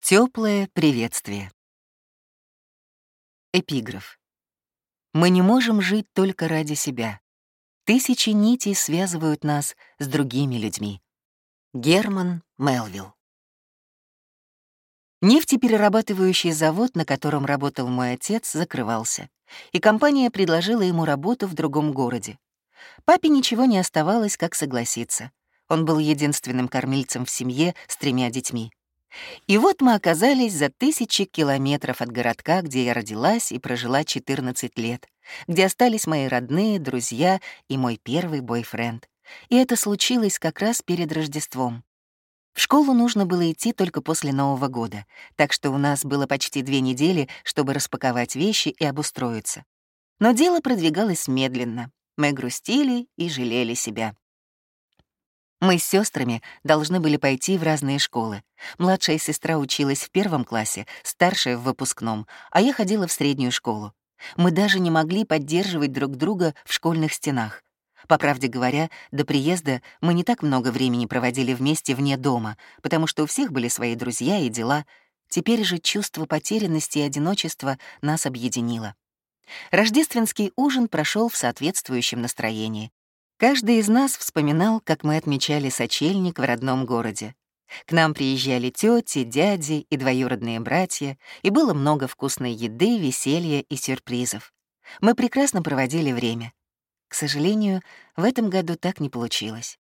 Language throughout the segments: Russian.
Теплое приветствие. Эпиграф. Мы не можем жить только ради себя. Тысячи нитей связывают нас с другими людьми. Герман Мелвилл. Нефтеперерабатывающий завод, на котором работал мой отец, закрывался, и компания предложила ему работу в другом городе. Папе ничего не оставалось, как согласиться. Он был единственным кормильцем в семье с тремя детьми. И вот мы оказались за тысячи километров от городка, где я родилась и прожила 14 лет, где остались мои родные, друзья и мой первый бойфренд. И это случилось как раз перед Рождеством. В школу нужно было идти только после Нового года, так что у нас было почти две недели, чтобы распаковать вещи и обустроиться. Но дело продвигалось медленно. Мы грустили и жалели себя. Мы с сестрами должны были пойти в разные школы. Младшая сестра училась в первом классе, старшая — в выпускном, а я ходила в среднюю школу. Мы даже не могли поддерживать друг друга в школьных стенах. По правде говоря, до приезда мы не так много времени проводили вместе вне дома, потому что у всех были свои друзья и дела. Теперь же чувство потерянности и одиночества нас объединило. Рождественский ужин прошел в соответствующем настроении. Каждый из нас вспоминал, как мы отмечали сочельник в родном городе. К нам приезжали тети, дяди и двоюродные братья, и было много вкусной еды, веселья и сюрпризов. Мы прекрасно проводили время. К сожалению, в этом году так не получилось.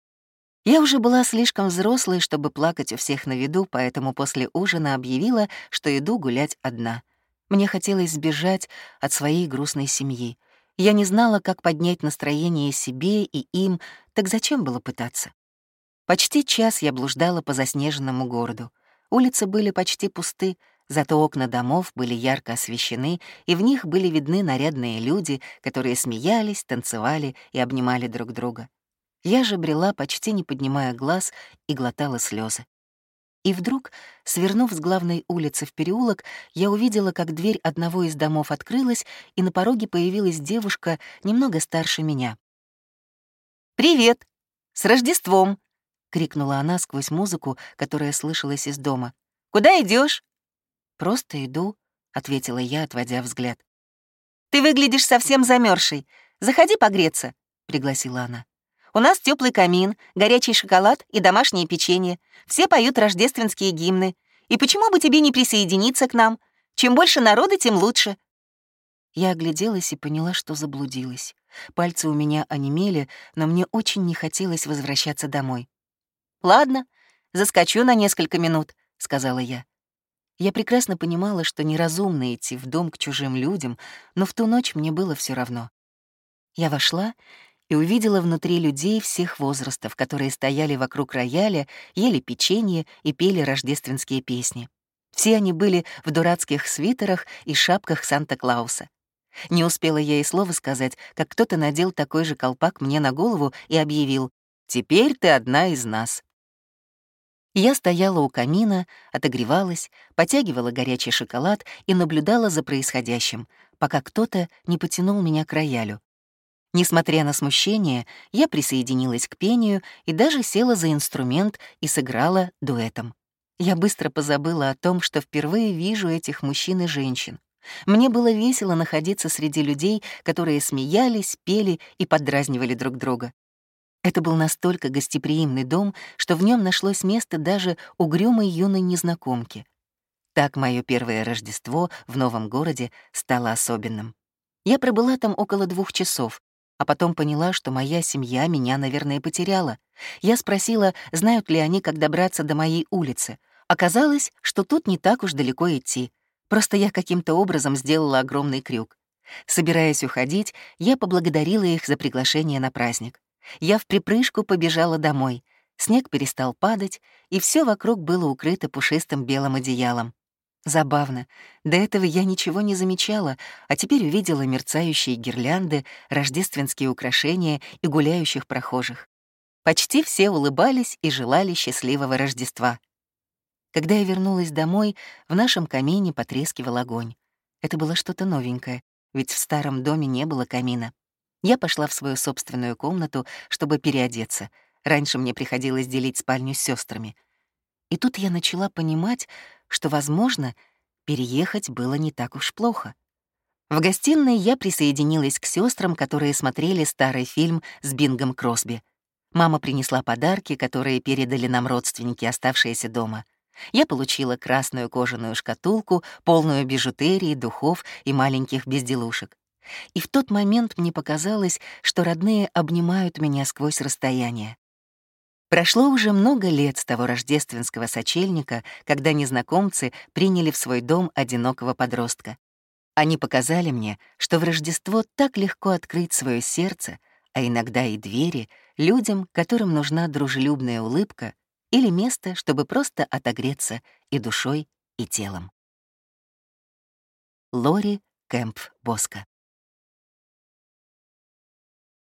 Я уже была слишком взрослой, чтобы плакать у всех на виду, поэтому после ужина объявила, что иду гулять одна. Мне хотелось сбежать от своей грустной семьи — я не знала, как поднять настроение себе и им, так зачем было пытаться? Почти час я блуждала по заснеженному городу. Улицы были почти пусты, зато окна домов были ярко освещены, и в них были видны нарядные люди, которые смеялись, танцевали и обнимали друг друга. Я же брела, почти не поднимая глаз, и глотала слезы. И вдруг, свернув с главной улицы в переулок, я увидела, как дверь одного из домов открылась, и на пороге появилась девушка немного старше меня. «Привет! С Рождеством!» — крикнула она сквозь музыку, которая слышалась из дома. «Куда идешь? «Просто иду», — ответила я, отводя взгляд. «Ты выглядишь совсем замерзшей. Заходи погреться», — пригласила она. У нас теплый камин, горячий шоколад и домашнее печенье. Все поют рождественские гимны. И почему бы тебе не присоединиться к нам? Чем больше народа, тем лучше». Я огляделась и поняла, что заблудилась. Пальцы у меня онемели, но мне очень не хотелось возвращаться домой. «Ладно, заскочу на несколько минут», — сказала я. Я прекрасно понимала, что неразумно идти в дом к чужим людям, но в ту ночь мне было все равно. Я вошла и увидела внутри людей всех возрастов, которые стояли вокруг рояля, ели печенье и пели рождественские песни. Все они были в дурацких свитерах и шапках Санта-Клауса. Не успела я и слова сказать, как кто-то надел такой же колпак мне на голову и объявил «Теперь ты одна из нас». Я стояла у камина, отогревалась, потягивала горячий шоколад и наблюдала за происходящим, пока кто-то не потянул меня к роялю. Несмотря на смущение, я присоединилась к пению и даже села за инструмент и сыграла дуэтом. Я быстро позабыла о том, что впервые вижу этих мужчин и женщин. Мне было весело находиться среди людей, которые смеялись, пели и поддразнивали друг друга. Это был настолько гостеприимный дом, что в нем нашлось место даже угрюмой юной незнакомки. Так мое первое Рождество в новом городе стало особенным. Я пробыла там около двух часов, а потом поняла, что моя семья меня, наверное, потеряла. Я спросила, знают ли они, как добраться до моей улицы. Оказалось, что тут не так уж далеко идти. Просто я каким-то образом сделала огромный крюк. Собираясь уходить, я поблагодарила их за приглашение на праздник. Я в припрыжку побежала домой. Снег перестал падать, и все вокруг было укрыто пушистым белым одеялом. Забавно. До этого я ничего не замечала, а теперь увидела мерцающие гирлянды, рождественские украшения и гуляющих прохожих. Почти все улыбались и желали счастливого Рождества. Когда я вернулась домой, в нашем камине потрескивал огонь. Это было что-то новенькое, ведь в старом доме не было камина. Я пошла в свою собственную комнату, чтобы переодеться. Раньше мне приходилось делить спальню с сестрами. И тут я начала понимать, что, возможно, переехать было не так уж плохо. В гостиной я присоединилась к сестрам, которые смотрели старый фильм с Бингом Кросби. Мама принесла подарки, которые передали нам родственники, оставшиеся дома. Я получила красную кожаную шкатулку, полную бижутерии, духов и маленьких безделушек. И в тот момент мне показалось, что родные обнимают меня сквозь расстояние. Прошло уже много лет с того рождественского сочельника, когда незнакомцы приняли в свой дом одинокого подростка. Они показали мне, что в Рождество так легко открыть свое сердце, а иногда и двери, людям, которым нужна дружелюбная улыбка или место, чтобы просто отогреться и душой, и телом. Лори Кэмп Боска